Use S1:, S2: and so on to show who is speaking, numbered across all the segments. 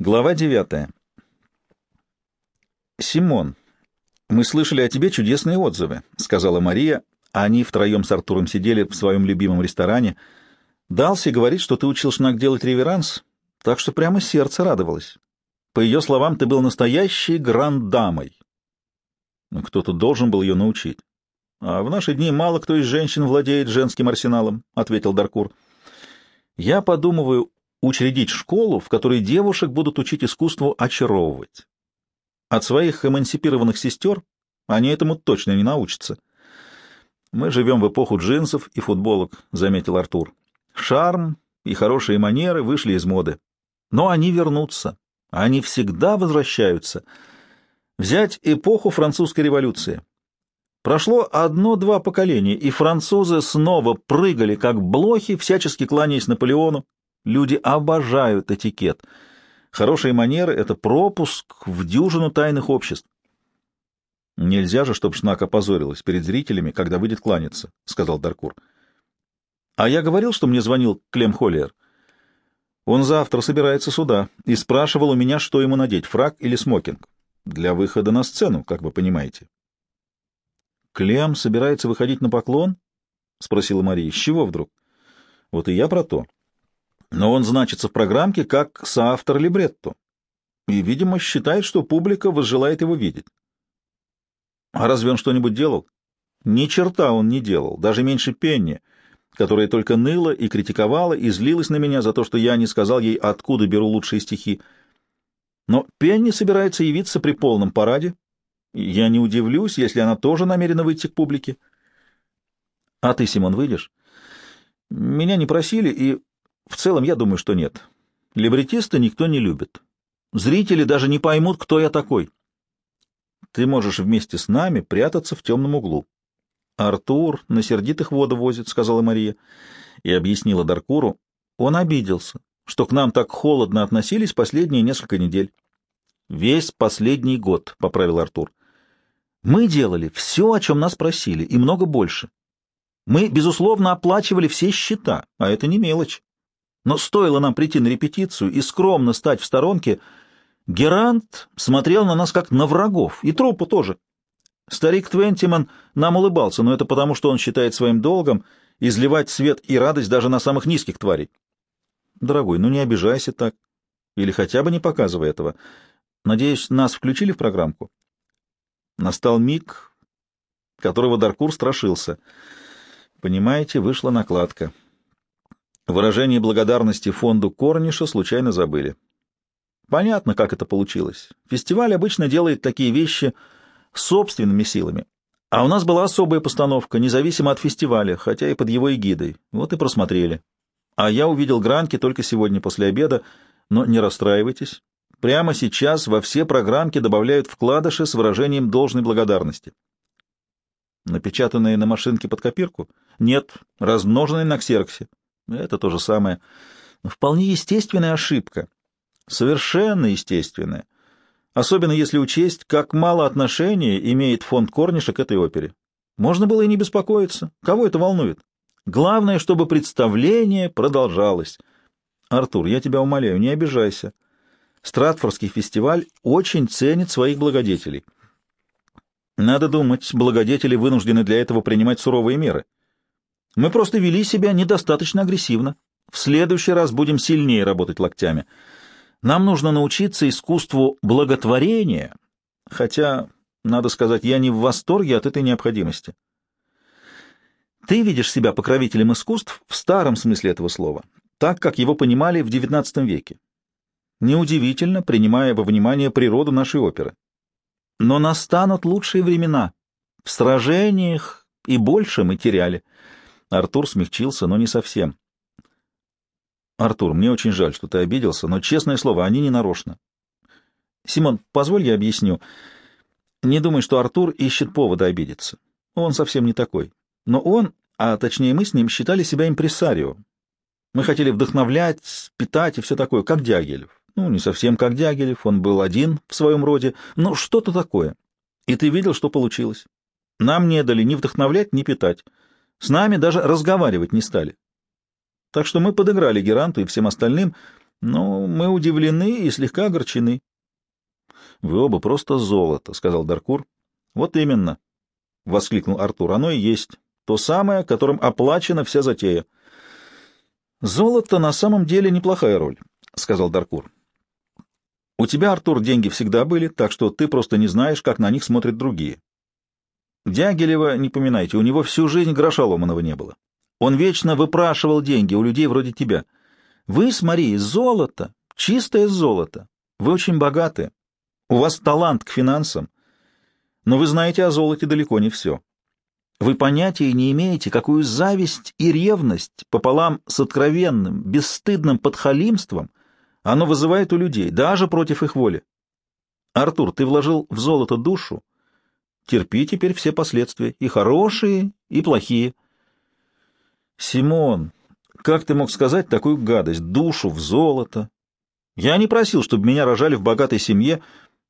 S1: Глава девятая. «Симон, мы слышали о тебе чудесные отзывы», — сказала Мария. Они втроем с Артуром сидели в своем любимом ресторане. Далси говорит, что ты учил Шнак делать реверанс, так что прямо сердце радовалось. По ее словам, ты был настоящей гранд-дамой. Кто-то должен был ее научить. А в наши дни мало кто из женщин владеет женским арсеналом, — ответил Даркур. Я подумываю учредить школу, в которой девушек будут учить искусству очаровывать. От своих эмансипированных сестер они этому точно не научатся. Мы живем в эпоху джинсов и футболок, — заметил Артур. Шарм и хорошие манеры вышли из моды. Но они вернутся. Они всегда возвращаются. Взять эпоху французской революции. Прошло одно-два поколения, и французы снова прыгали, как блохи, всячески кланяясь Наполеону, Люди обожают этикет. Хорошие манеры — это пропуск в дюжину тайных обществ. Нельзя же, чтобы Шнак опозорилась перед зрителями, когда выйдет кланяться, — сказал Даркур. А я говорил, что мне звонил Клем Холлиер. Он завтра собирается сюда и спрашивал у меня, что ему надеть, фрак или смокинг. Для выхода на сцену, как вы понимаете. Клем собирается выходить на поклон? — спросила Мария. — С чего вдруг? — Вот и я про то но он значится в программке как соавтор либретто и, видимо, считает, что публика возжелает его видеть. А разве он что-нибудь делал? Ни черта он не делал, даже меньше Пенни, которая только ныла и критиковала, и злилась на меня за то, что я не сказал ей, откуда беру лучшие стихи. Но Пенни собирается явиться при полном параде, я не удивлюсь, если она тоже намерена выйти к публике. А ты, Симон, выйдешь? Меня не просили, и в целом, я думаю, что нет. Либретиста никто не любит. Зрители даже не поймут, кто я такой. Ты можешь вместе с нами прятаться в темном углу. Артур на сердитых воду возит, — сказала Мария, и объяснила Даркуру. Он обиделся, что к нам так холодно относились последние несколько недель. Весь последний год, — поправил Артур. Мы делали все, о чем нас просили, и много больше. Мы, безусловно, оплачивали все счета, а это не мелочь. Но стоило нам прийти на репетицию и скромно стать в сторонке, Герант смотрел на нас как на врагов, и труппу тоже. Старик Твентиман нам улыбался, но это потому, что он считает своим долгом изливать свет и радость даже на самых низких тварей. Дорогой, ну не обижайся так. Или хотя бы не показывай этого. Надеюсь, нас включили в программку? Настал миг, которого Даркур страшился. Понимаете, вышла накладка. Выражение благодарности фонду Корниша случайно забыли. Понятно, как это получилось. Фестиваль обычно делает такие вещи собственными силами. А у нас была особая постановка, независимо от фестиваля, хотя и под его эгидой. Вот и просмотрели. А я увидел гранки только сегодня после обеда, но не расстраивайтесь. Прямо сейчас во все программки добавляют вкладыши с выражением должной благодарности. Напечатанные на машинке под копирку? Нет, размноженные на ксероксе. Это то же самое. Вполне естественная ошибка. Совершенно естественная. Особенно если учесть, как мало отношения имеет фонд Корниша к этой опере. Можно было и не беспокоиться. Кого это волнует? Главное, чтобы представление продолжалось. Артур, я тебя умоляю, не обижайся. Стратфордский фестиваль очень ценит своих благодетелей. Надо думать, благодетели вынуждены для этого принимать суровые меры. Мы просто вели себя недостаточно агрессивно. В следующий раз будем сильнее работать локтями. Нам нужно научиться искусству благотворения, хотя, надо сказать, я не в восторге от этой необходимости. Ты видишь себя покровителем искусств в старом смысле этого слова, так, как его понимали в XIX веке. Неудивительно, принимая во внимание природу нашей оперы. Но настанут лучшие времена. В сражениях и больше мы теряли — Артур смягчился, но не совсем. «Артур, мне очень жаль, что ты обиделся, но, честное слово, они не нарочно. Симон, позволь я объясню. Не думай, что Артур ищет повода обидеться. Он совсем не такой. Но он, а точнее мы с ним, считали себя импресарио. Мы хотели вдохновлять, питать и все такое, как Дягилев. Ну, не совсем как Дягилев, он был один в своем роде, но что-то такое. И ты видел, что получилось. Нам не дали ни вдохновлять, ни питать. С нами даже разговаривать не стали. Так что мы подыграли Геранту и всем остальным, Но мы удивлены и слегка огорчены. — Вы оба просто золото, — сказал Даркур. — Вот именно, — воскликнул Артур. — Оно и есть. То самое, которым оплачена вся затея. — Золото на самом деле неплохая роль, — сказал Даркур. — У тебя, Артур, деньги всегда были, так что ты просто не знаешь, как на них смотрят другие. Дягилева не поминайте, у него всю жизнь гроша ломаного не было. Он вечно выпрашивал деньги у людей вроде тебя. Вы с Марией золото, чистое золото. Вы очень богаты. У вас талант к финансам. Но вы знаете о золоте далеко не все. Вы понятия не имеете, какую зависть и ревность пополам с откровенным, бесстыдным подхалимством оно вызывает у людей, даже против их воли. Артур, ты вложил в золото душу, терпи теперь все последствия, и хорошие, и плохие. Симон, как ты мог сказать такую гадость, душу в золото? Я не просил, чтобы меня рожали в богатой семье,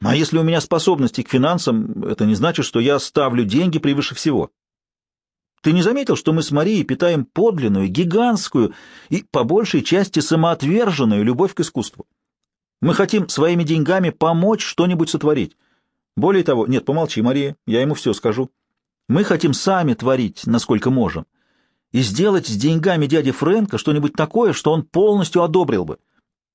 S1: а если у меня способности к финансам, это не значит, что я ставлю деньги превыше всего. Ты не заметил, что мы с Марией питаем подлинную, гигантскую и, по большей части, самоотверженную любовь к искусству? Мы хотим своими деньгами помочь что-нибудь сотворить. Более того, нет, помолчи, Мария, я ему все скажу. Мы хотим сами творить, насколько можем и сделать с деньгами дяди Фрэнка что-нибудь такое, что он полностью одобрил бы.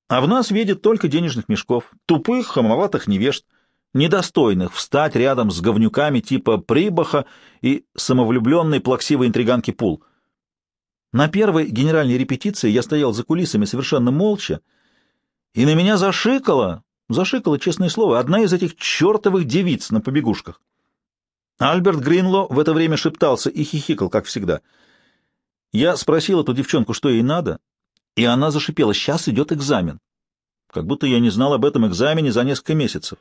S1: А в нас видит только денежных мешков, тупых, хамоватых невежд, недостойных встать рядом с говнюками типа Прибаха и самовлюбленной плаксивой интриганки Пул. На первой генеральной репетиции я стоял за кулисами совершенно молча, и на меня зашикала, зашикала, честное слово, одна из этих чертовых девиц на побегушках. Альберт Гринло в это время шептался и хихикал, как всегда — я спросил эту девчонку, что ей надо, и она зашипела, сейчас идет экзамен. Как будто я не знал об этом экзамене за несколько месяцев.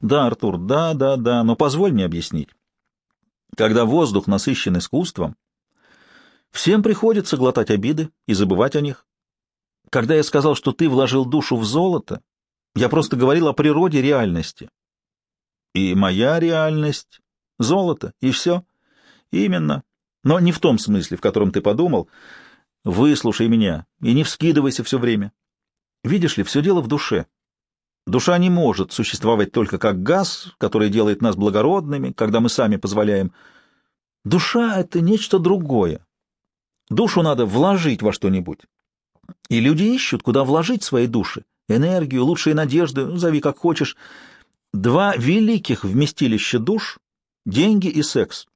S1: Да, Артур, да, да, да, но позволь мне объяснить. Когда воздух насыщен искусством, всем приходится глотать обиды и забывать о них. Когда я сказал, что ты вложил душу в золото, я просто говорил о природе реальности. И моя реальность — золото, и все. Именно. Но не в том смысле, в котором ты подумал. Выслушай меня и не вскидывайся все время. Видишь ли, все дело в душе. Душа не может существовать только как газ, который делает нас благородными, когда мы сами позволяем. Душа — это нечто другое. Душу надо вложить во что-нибудь. И люди ищут, куда вложить свои души. Энергию, лучшие надежды, зови как хочешь. Два великих вместилища душ — деньги и секс.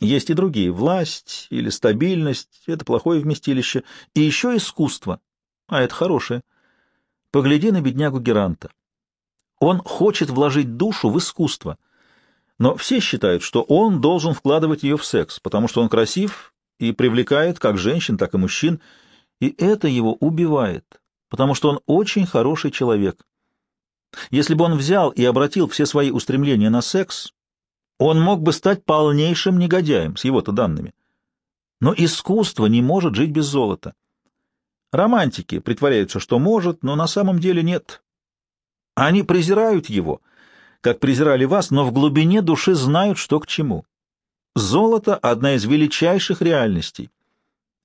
S1: Есть и другие — власть или стабильность — это плохое вместилище, и еще искусство, а это хорошее. Погляди на беднягу Геранта. Он хочет вложить душу в искусство, но все считают, что он должен вкладывать ее в секс, потому что он красив и привлекает как женщин, так и мужчин, и это его убивает, потому что он очень хороший человек. Если бы он взял и обратил все свои устремления на секс, он мог бы стать полнейшим негодяем с его-то данными. Но искусство не может жить без золота. Романтики притворяются, что может, но на самом деле нет. Они презирают его, как презирали вас, но в глубине души знают, что к чему. Золото — одна из величайших реальностей.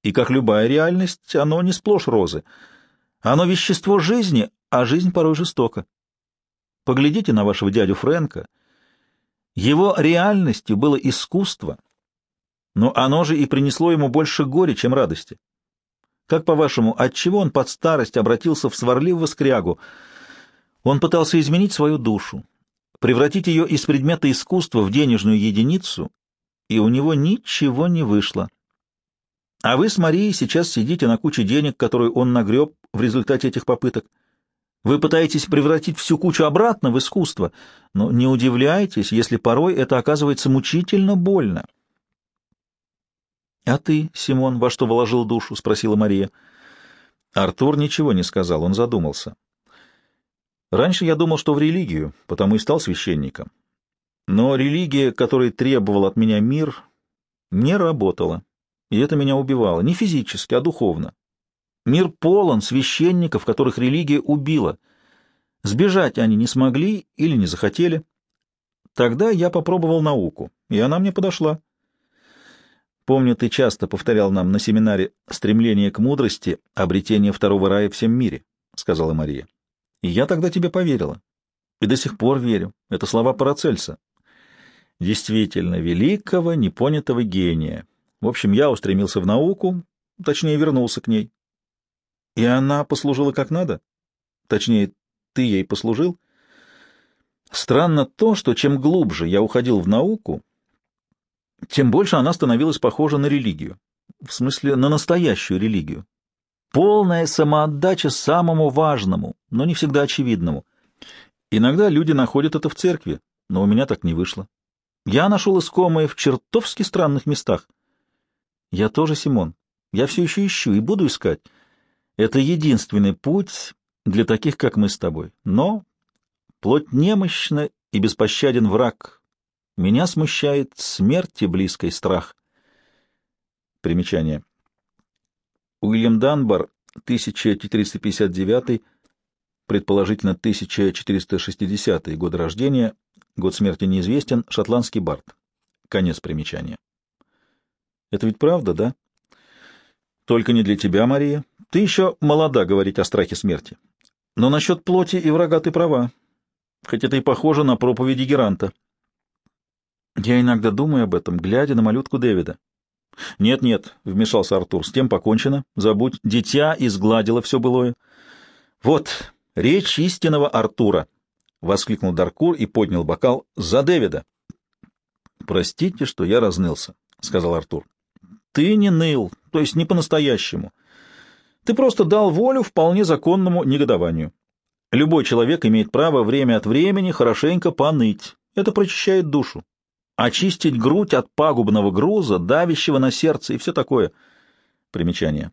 S1: И, как любая реальность, оно не сплошь розы. Оно вещество жизни, а жизнь порой жестока. Поглядите на вашего дядю Фрэнка — его реальностью было искусство, но оно же и принесло ему больше горя, чем радости. Как, по-вашему, отчего он под старость обратился в сварливого скрягу? Он пытался изменить свою душу, превратить ее из предмета искусства в денежную единицу, и у него ничего не вышло. А вы с Марией сейчас сидите на куче денег, которую он нагреб в результате этих попыток. Вы пытаетесь превратить всю кучу обратно в искусство, но не удивляйтесь, если порой это оказывается мучительно больно. — А ты, Симон, во что вложил душу? — спросила Мария. Артур ничего не сказал, он задумался. Раньше я думал, что в религию, потому и стал священником. Но религия, которой требовал от меня мир, не работала, и это меня убивало, не физически, а духовно. Мир полон священников, которых религия убила. Сбежать они не смогли или не захотели. Тогда я попробовал науку, и она мне подошла. Помню, ты часто повторял нам на семинаре «Стремление к мудрости — обретение второго рая всем мире», — сказала Мария. И я тогда тебе поверила. И до сих пор верю. Это слова Парацельса. Действительно, великого, непонятого гения. В общем, я устремился в науку, точнее, вернулся к ней. И она послужила как надо? Точнее, ты ей послужил? Странно то, что чем глубже я уходил в науку, тем больше она становилась похожа на религию. В смысле, на настоящую религию. Полная самоотдача самому важному, но не всегда очевидному. Иногда люди находят это в церкви, но у меня так не вышло. Я нашел искомое в чертовски странных местах. Я тоже, Симон. Я все еще ищу и буду искать. Это единственный путь для таких, как мы с тобой. Но плоть немощна и беспощаден враг. Меня смущает смерти близкой страх. Примечание. Уильям Данбар, 1459, предположительно 1460 год рождения, год смерти неизвестен, шотландский бард. Конец примечания. Это ведь правда, да? Только не для тебя, Мария. Ты еще молода говорить о страхе смерти. Но насчет плоти и врага ты права, хоть это и похоже на проповеди Геранта. Я иногда думаю об этом, глядя на малютку Дэвида. «Нет-нет», — вмешался Артур, — «с тем покончено. Забудь, дитя изгладило все былое». «Вот, речь истинного Артура», — воскликнул Даркур и поднял бокал за Дэвида. «Простите, что я разнылся», — сказал Артур. «Ты не ныл, то есть не по-настоящему. Ты просто дал волю вполне законному негодованию. Любой человек имеет право время от времени хорошенько поныть. Это прочищает душу очистить грудь от пагубного груза, давящего на сердце и все такое. Примечание.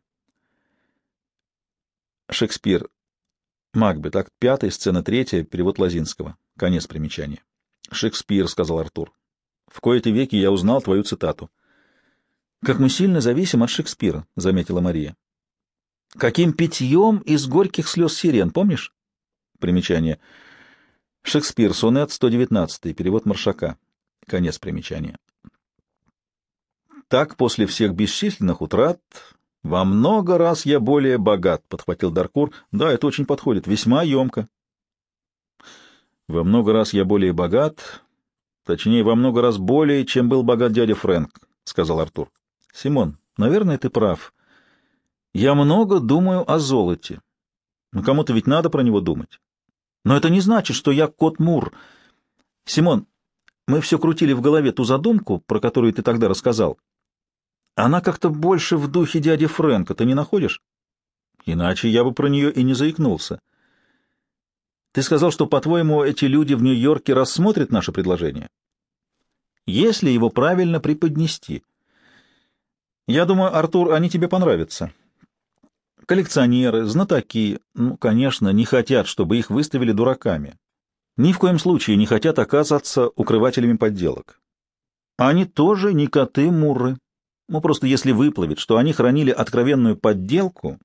S1: Шекспир. Макбет, акт пятый, сцена третья, перевод Лазинского. Конец примечания. Шекспир, — сказал Артур. В кои-то веки я узнал твою цитату. Как мы сильно зависим от Шекспира, — заметила Мария. Каким питьем из горьких слез сирен, помнишь? Примечание. Шекспир, сонет 119, перевод Маршака. Конец примечания. Так, после всех бесчисленных утрат, во много раз я более богат, — подхватил Даркур. Да, это очень подходит, весьма емко. Во много раз я более богат, точнее, во много раз более, чем был богат дядя Фрэнк, — сказал Артур. Симон, наверное, ты прав. Я много думаю о золоте. Но кому-то ведь надо про него думать. Но это не значит, что я кот Мур. Симон, мы все крутили в голове ту задумку, про которую ты тогда рассказал. Она как-то больше в духе дяди Фрэнка, ты не находишь? Иначе я бы про нее и не заикнулся. Ты сказал, что, по-твоему, эти люди в Нью-Йорке рассмотрят наше предложение? Если его правильно преподнести. Я думаю, Артур, они тебе понравятся. Коллекционеры, знатоки, ну, конечно, не хотят, чтобы их выставили дураками ни в коем случае не хотят оказаться укрывателями подделок. Они тоже не коты-мурры. Ну, просто если выплывет, что они хранили откровенную подделку,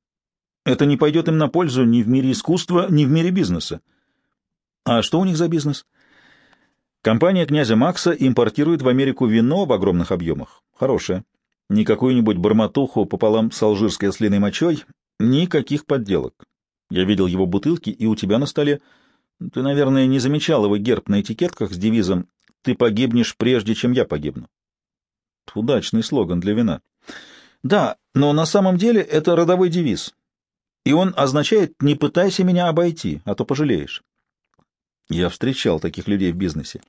S1: это не пойдет им на пользу ни в мире искусства, ни в мире бизнеса. А что у них за бизнес? Компания князя Макса импортирует в Америку вино в огромных объемах. Хорошее. Не какую-нибудь барматуху пополам с алжирской ослиной мочой, никаких подделок. Я видел его бутылки и у тебя на столе — ты, наверное, не замечал его герб на этикетках с девизом «Ты погибнешь прежде, чем я погибну». Удачный слоган для вина. Да, но на самом деле это родовой девиз. И он означает «не пытайся меня обойти, а то пожалеешь». Я встречал таких людей в бизнесе.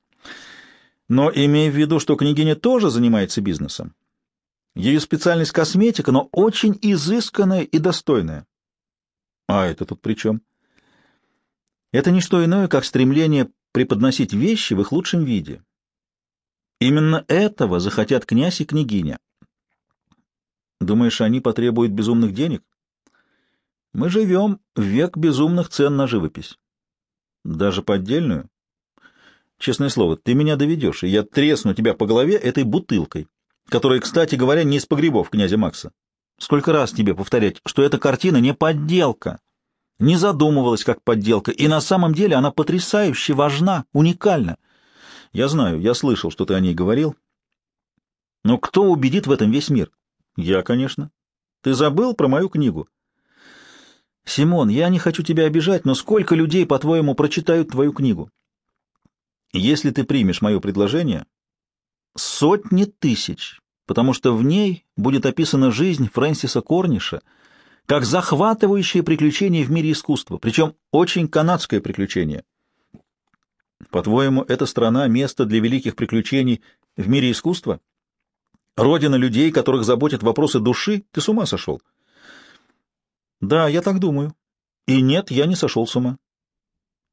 S1: Но имея в виду, что княгиня тоже занимается бизнесом. Ее специальность косметика, но очень изысканная и достойная. А это тут при чем? — это не что иное, как стремление преподносить вещи в их лучшем виде. Именно этого захотят князь и княгиня. Думаешь, они потребуют безумных денег? Мы живем в век безумных цен на живопись. Даже поддельную? Честное слово, ты меня доведешь, и я тресну тебя по голове этой бутылкой, которая, кстати говоря, не из погребов князя Макса. Сколько раз тебе повторять, что эта картина не подделка, не задумывалась как подделка, и на самом деле она потрясающе важна, уникальна. Я знаю, я слышал, что ты о ней говорил. Но кто убедит в этом весь мир? Я, конечно. Ты забыл про мою книгу? Симон, я не хочу тебя обижать, но сколько людей, по-твоему, прочитают твою книгу? Если ты примешь мое предложение, сотни тысяч, потому что в ней будет описана жизнь Фрэнсиса Корниша как захватывающее приключение в мире искусства, причем очень канадское приключение. По-твоему, эта страна — место для великих приключений в мире искусства? Родина людей, которых заботят вопросы души? Ты с ума сошел? Да, я так думаю. И нет, я не сошел с ума.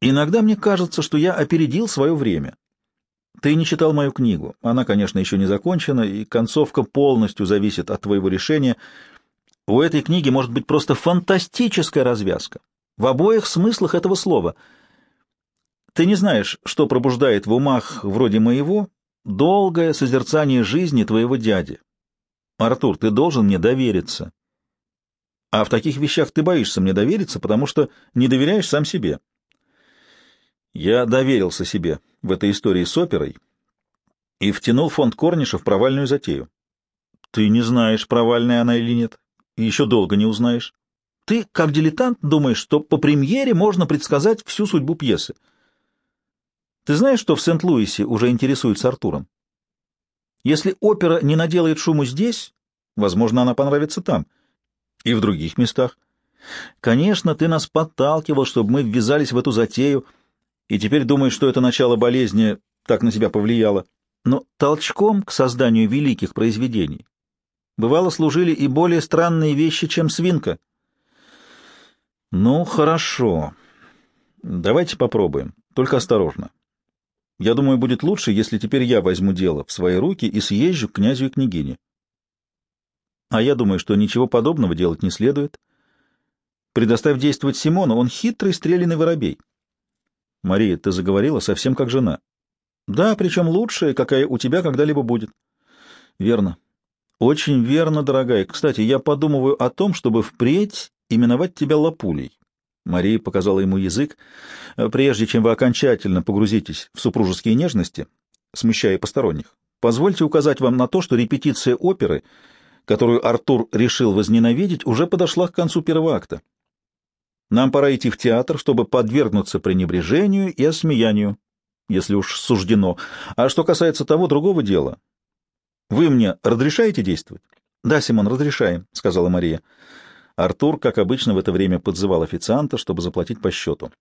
S1: Иногда мне кажется, что я опередил свое время. Ты не читал мою книгу. Она, конечно, еще не закончена, и концовка полностью зависит от твоего решения. У этой книги может быть просто фантастическая развязка. В обоих смыслах этого слова. Ты не знаешь, что пробуждает в умах вроде моего долгое созерцание жизни твоего дяди. Артур, ты должен мне довериться. А в таких вещах ты боишься мне довериться, потому что не доверяешь сам себе. Я доверился себе в этой истории с оперой и втянул фонд Корниша в провальную затею. Ты не знаешь, провальная она или нет, и еще долго не узнаешь. Ты, как дилетант, думаешь, что по премьере можно предсказать всю судьбу пьесы. Ты знаешь, что в Сент-Луисе уже интересуется Артуром? Если опера не наделает шуму здесь, возможно, она понравится там. И в других местах. Конечно, ты нас подталкивал, чтобы мы ввязались в эту затею — и теперь думаешь, что это начало болезни так на тебя повлияло. Но толчком к созданию великих произведений бывало служили и более странные вещи, чем свинка. Ну, хорошо. Давайте попробуем. Только осторожно. Я думаю, будет лучше, если теперь я возьму дело в свои руки и съезжу к князю и княгине. А я думаю, что ничего подобного делать не следует. Предоставь действовать Симону, он хитрый, стрелянный воробей. Мария, ты заговорила совсем как жена. Да, причем лучшая, какая у тебя когда-либо будет. Верно. Очень верно, дорогая. Кстати, я подумываю о том, чтобы впредь именовать тебя Лапулей. Мария показала ему язык. Прежде чем вы окончательно погрузитесь в супружеские нежности, смущая посторонних, позвольте указать вам на то, что репетиция оперы, которую Артур решил возненавидеть, уже подошла к концу первого акта. Нам пора идти в театр, чтобы подвергнуться пренебрежению и осмеянию, если уж суждено. А что касается того другого дела, вы мне разрешаете действовать? — Да, Симон, разрешаем, — сказала Мария. Артур, как обычно, в это время подзывал официанта, чтобы заплатить по счету.